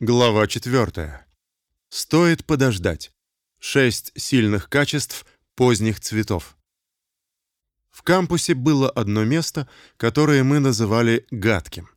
Глава 4. Стоит подождать. Шесть сильных качеств поздних цветов. В кампусе было одно место, которое мы называли гадким.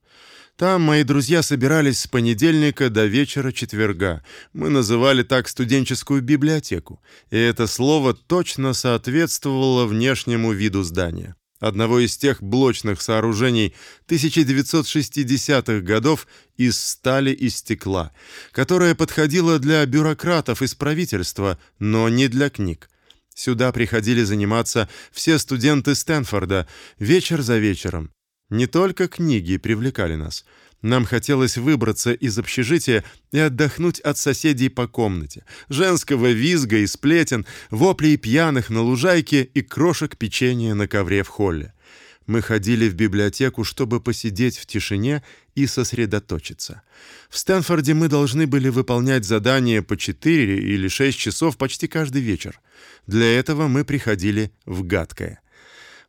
Там мои друзья собирались с понедельника до вечера четверга. Мы называли так студенческую библиотеку, и это слово точно соответствовало внешнему виду здания одного из тех блочных сооружений 1960-х годов из стали и стекла, которое подходило для бюрократов из правительства, но не для книг. Сюда приходили заниматься все студенты Стэнфорда вечер за вечером. Не только книги привлекали нас — нам хотелось выбраться из общежития и отдохнуть от соседей по комнате, женского визга и сплетен, воплей пьяных на лужайке и крошек печенья на ковре в холле. Мы ходили в библиотеку, чтобы посидеть в тишине и сосредоточиться. В Стэнфорде мы должны были выполнять задания по 4 или 6 часов почти каждый вечер. Для этого мы приходили в гадкое.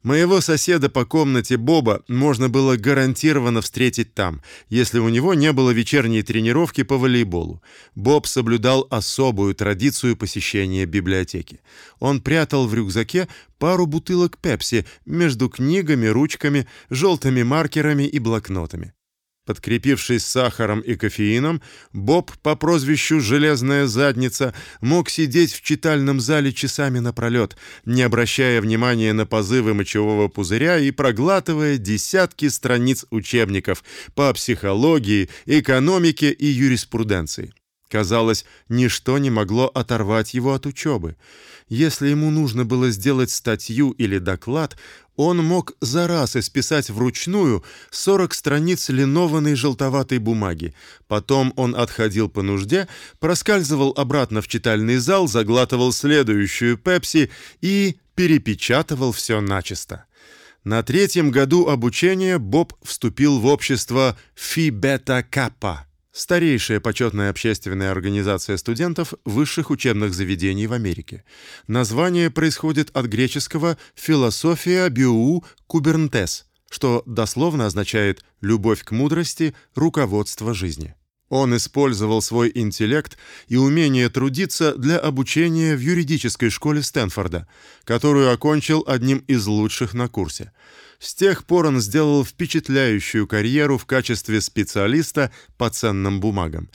Моего соседа по комнате Боба можно было гарантированно встретить там, если у него не было вечерней тренировки по волейболу. Боб соблюдал особую традицию посещения библиотеки. Он прятал в рюкзаке пару бутылок пепси между книгами, ручками, желтыми маркерами и блокнотами. Подкрепившись сахаром и кофеином, Боб по прозвищу Железная задница мог сидеть в читальном зале часами напролет, не обращая внимания на позывы мочевого пузыря и проглатывая десятки страниц учебников по психологии, экономике и юриспруденции. Казалось, ничто не могло оторвать его от учебы. Если ему нужно было сделать статью или доклад, он мог за раз исписать вручную 40 страниц линованной желтоватой бумаги. Потом он отходил по нужде, проскальзывал обратно в читальный зал, заглатывал следующую пепси и перепечатывал все начисто. На третьем году обучения Боб вступил в общество Фи Бета Каппа старейшая почетная общественная организация студентов высших учебных заведений в Америке. Название происходит от греческого «философия биу кубернтес», что дословно означает «любовь к мудрости, руководство жизни». Он использовал свой интеллект и умение трудиться для обучения в юридической школе Стэнфорда, которую окончил одним из лучших на курсе. С тех пор он сделал впечатляющую карьеру в качестве специалиста по ценным бумагам.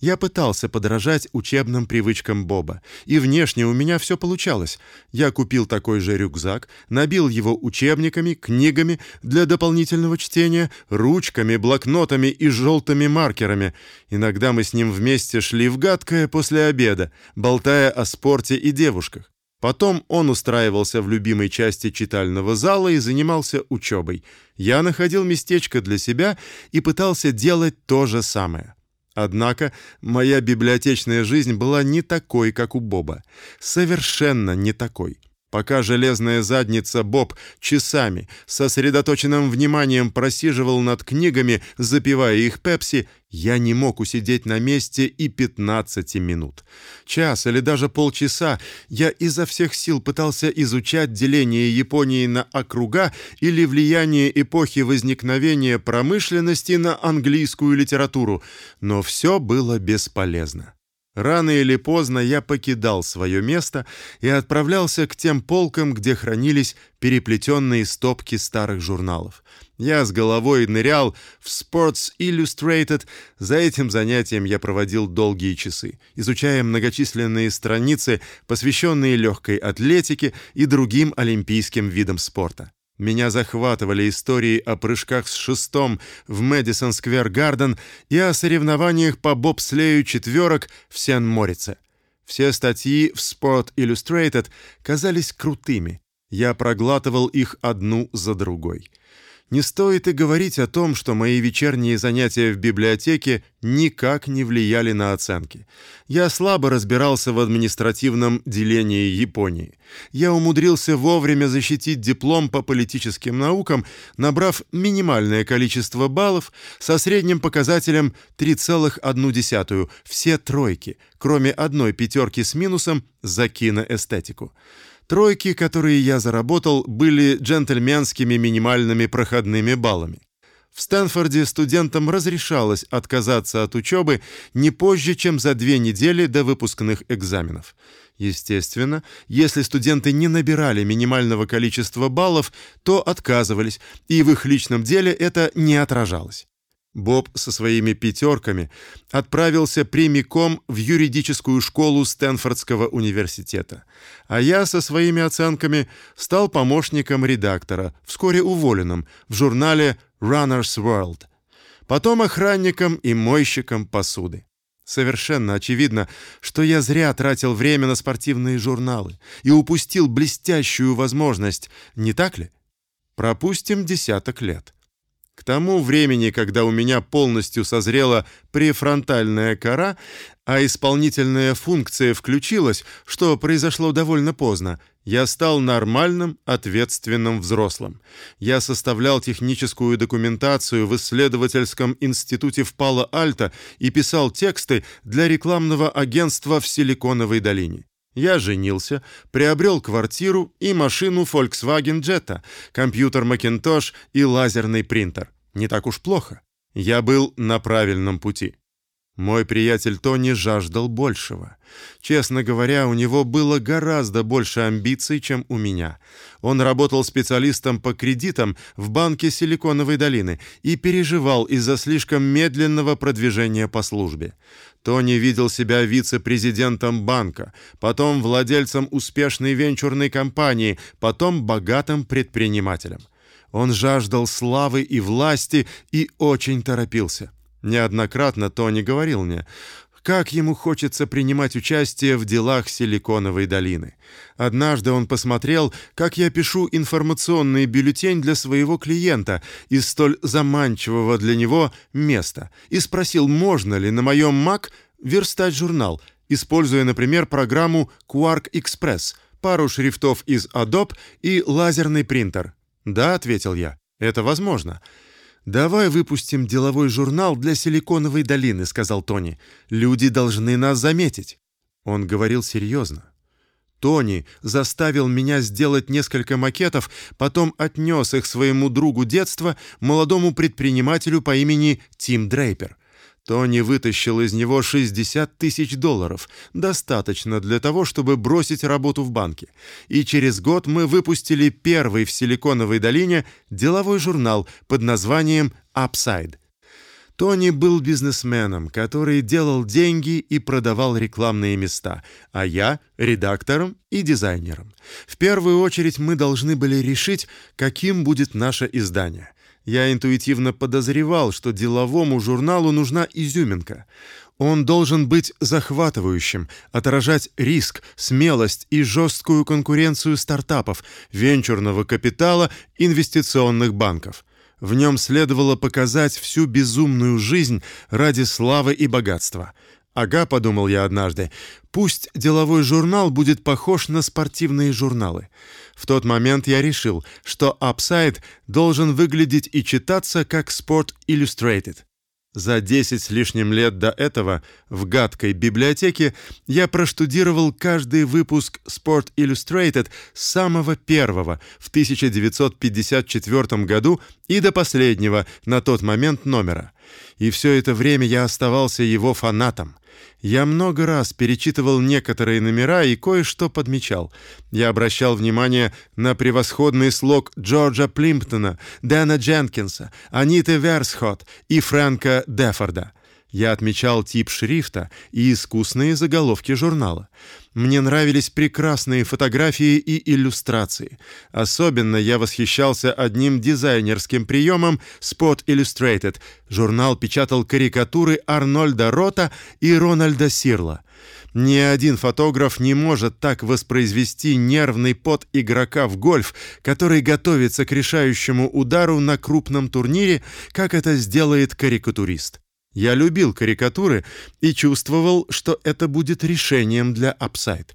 Я пытался подражать учебным привычкам Боба, и внешне у меня все получалось. Я купил такой же рюкзак, набил его учебниками, книгами для дополнительного чтения, ручками, блокнотами и желтыми маркерами. Иногда мы с ним вместе шли в гадкое после обеда, болтая о спорте и девушках. Потом он устраивался в любимой части читального зала и занимался учебой. Я находил местечко для себя и пытался делать то же самое. Однако моя библиотечная жизнь была не такой, как у Боба. Совершенно не такой. Пока железная задница Боб часами сосредоточенным вниманием просиживал над книгами, запивая их пепси, я не мог усидеть на месте и 15 минут. Час или даже полчаса я изо всех сил пытался изучать деление Японии на округа или влияние эпохи возникновения промышленности на английскую литературу, но все было бесполезно. Рано или поздно я покидал свое место и отправлялся к тем полкам, где хранились переплетенные стопки старых журналов. Я с головой нырял в Sports Illustrated. За этим занятием я проводил долгие часы, изучая многочисленные страницы, посвященные легкой атлетике и другим олимпийским видам спорта. Меня захватывали истории о прыжках с шестом в Мэдисон Сквер Гарден и о соревнованиях по бобслею четверок в Сен-Морице. Все статьи в Sport Illustrated казались крутыми. Я проглатывал их одну за другой. Не стоит и говорить о том, что мои вечерние занятия в библиотеке никак не влияли на оценки. Я слабо разбирался в административном делении Японии. Я умудрился вовремя защитить диплом по политическим наукам, набрав минимальное количество баллов со средним показателем 3,1, все тройки, кроме одной пятерки с минусом за киноэстетику. Тройки, которые я заработал, были джентльменскими минимальными проходными баллами. В Стэнфорде студентам разрешалось отказаться от учебы не позже, чем за две недели до выпускных экзаменов. Естественно, если студенты не набирали минимального количества баллов, то отказывались, и в их личном деле это не отражалось. Боб со своими пятерками отправился прямиком в юридическую школу Стэнфордского университета, а я со своими оценками стал помощником редактора, вскоре уволенным в журнале Runner's World, потом охранником и мойщиком посуды. Совершенно очевидно, что я зря тратил время на спортивные журналы и упустил блестящую возможность, не так ли? Пропустим десяток лет. К тому времени, когда у меня полностью созрела префронтальная кора, а исполнительная функция включилась, что произошло довольно поздно, я стал нормальным, ответственным взрослым. Я составлял техническую документацию в исследовательском институте в Пало-Альто и писал тексты для рекламного агентства в Силиконовой долине. Я женился, приобрел квартиру и машину Volkswagen Jetta, компьютер Macintosh и лазерный принтер. Не так уж плохо. Я был на правильном пути. Мой приятель Тони жаждал большего. Честно говоря, у него было гораздо больше амбиций, чем у меня. Он работал специалистом по кредитам в банке Силиконовой долины и переживал из-за слишком медленного продвижения по службе. Тони видел себя вице-президентом банка, потом владельцем успешной венчурной компании, потом богатым предпринимателем. Он жаждал славы и власти и очень торопился. Неоднократно Тони говорил мне, как ему хочется принимать участие в делах Силиконовой долины. Однажды он посмотрел, как я пишу информационный бюллетень для своего клиента из столь заманчивого для него места и спросил, можно ли на моем Mac верстать журнал, используя, например, программу Quark Express, пару шрифтов из Adobe и лазерный принтер. "Да", ответил я. "Это возможно". Давай выпустим деловой журнал для Силиконовой долины, сказал Тони. Люди должны нас заметить. Он говорил серьезно. Тони заставил меня сделать несколько макетов, потом отнес их своему другу детства, молодому предпринимателю по имени Тим Дрейпер. Тони вытащил из него 60 тысяч долларов, достаточно для того, чтобы бросить работу в банке. И через год мы выпустили первый в Силиконовой долине деловой журнал под названием Upside. Тони был бизнесменом, который делал деньги и продавал рекламные места, а я редактором и дизайнером. В первую очередь мы должны были решить, каким будет наше издание. Я интуитивно подозревал, что деловому журналу нужна изюминка. Он должен быть захватывающим, отражать риск, смелость и жесткую конкуренцию стартапов, венчурного капитала, инвестиционных банков. В нем следовало показать всю безумную жизнь ради славы и богатства. Ага, подумал я однажды. Пусть деловой журнал будет похож на спортивные журналы. В тот момент я решил, что Upside должен выглядеть и читаться как Sport Illustrated. За 10 с лишним лет до этого в гадкой библиотеке я проштудировал каждый выпуск Sport Illustrated с самого первого в 1954 году и до последнего на тот момент номера. И все это время я оставался его фанатом. Я много раз перечитывал некоторые номера и кое-что подмечал. Я обращал внимание на превосходный слог Джорджа Плимптона, Дэна Дженкинса, Аниты Версхот и Фрэнка Дефорда. Я отмечал тип шрифта и искусные заголовки журнала. Мне нравились прекрасные фотографии и иллюстрации. Особенно я восхищался одним дизайнерским приемом Spot Illustrated. Журнал печатал карикатуры Арнольда Рота и Рональда Сирла. Ни один фотограф не может так воспроизвести нервный пот игрока в гольф, который готовится к решающему удару на крупном турнире, как это сделает карикатурист. Я любил карикатуры и чувствовал, что это будет решением для Upside.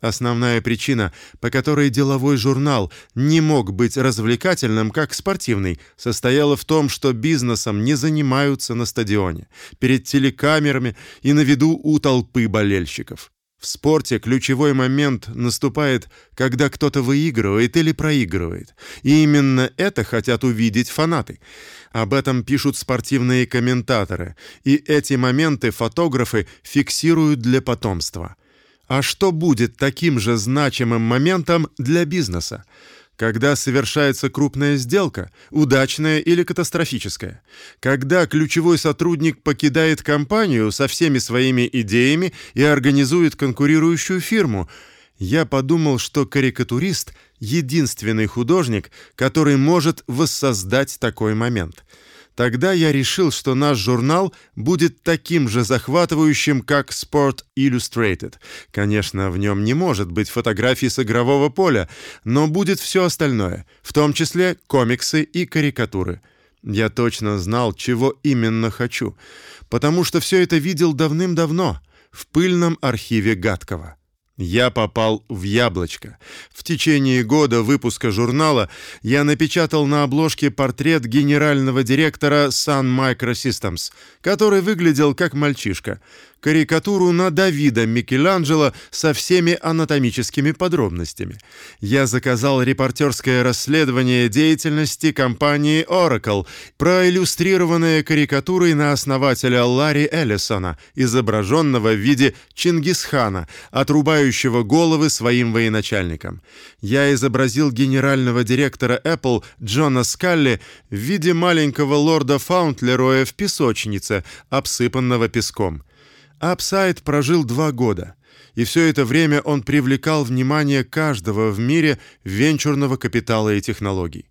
Основная причина, по которой деловой журнал не мог быть развлекательным, как спортивный, состояла в том, что бизнесом не занимаются на стадионе, перед телекамерами и на виду у толпы болельщиков. В спорте ключевой момент наступает, когда кто-то выигрывает или проигрывает. И именно это хотят увидеть фанаты. Об этом пишут спортивные комментаторы, и эти моменты фотографы фиксируют для потомства. А что будет таким же значимым моментом для бизнеса? Когда совершается крупная сделка, удачная или катастрофическая, когда ключевой сотрудник покидает компанию со всеми своими идеями и организует конкурирующую фирму. Я подумал, что карикатурист единственный художник, который может воссоздать такой момент. Тогда я решил, что наш журнал будет таким же захватывающим, как Sport Illustrated. Конечно, в нем не может быть фотографий с игрового поля, но будет все остальное, в том числе комиксы и карикатуры. Я точно знал, чего именно хочу, потому что все это видел давным-давно в пыльном архиве Гадкова. Я попал в яблочко. В течение года выпуска журнала я напечатал на обложке портрет генерального директора Sun Microsystems, который выглядел как мальчишка карикатуру на Давида Микеланджело со всеми анатомическими подробностями. Я заказал репортерское расследование деятельности компании Oracle, проиллюстрированное карикатурой на основателя Ларри Эллисона, изображенного в виде Чингисхана, отрубающего головы своим военачальникам. Я изобразил генерального директора Apple Джона Скалли в виде маленького лорда Фаунтлероя в песочнице, обсыпанного песком. Upside прожил два года, и все это время он привлекал внимание каждого в мире венчурного капитала и технологий.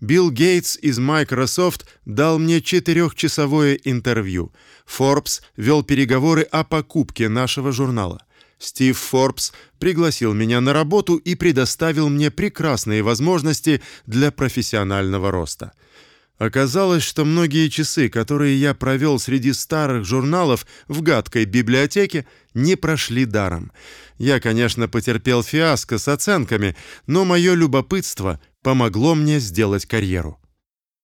Билл Гейтс из Microsoft дал мне четырехчасовое интервью. Forbes вел переговоры о покупке нашего журнала. Стив Форбс пригласил меня на работу и предоставил мне прекрасные возможности для профессионального роста. Оказалось, что многие часы, которые я провел среди старых журналов в гадкой библиотеке, не прошли даром. Я, конечно, потерпел фиаско с оценками, но мое любопытство помогло мне сделать карьеру.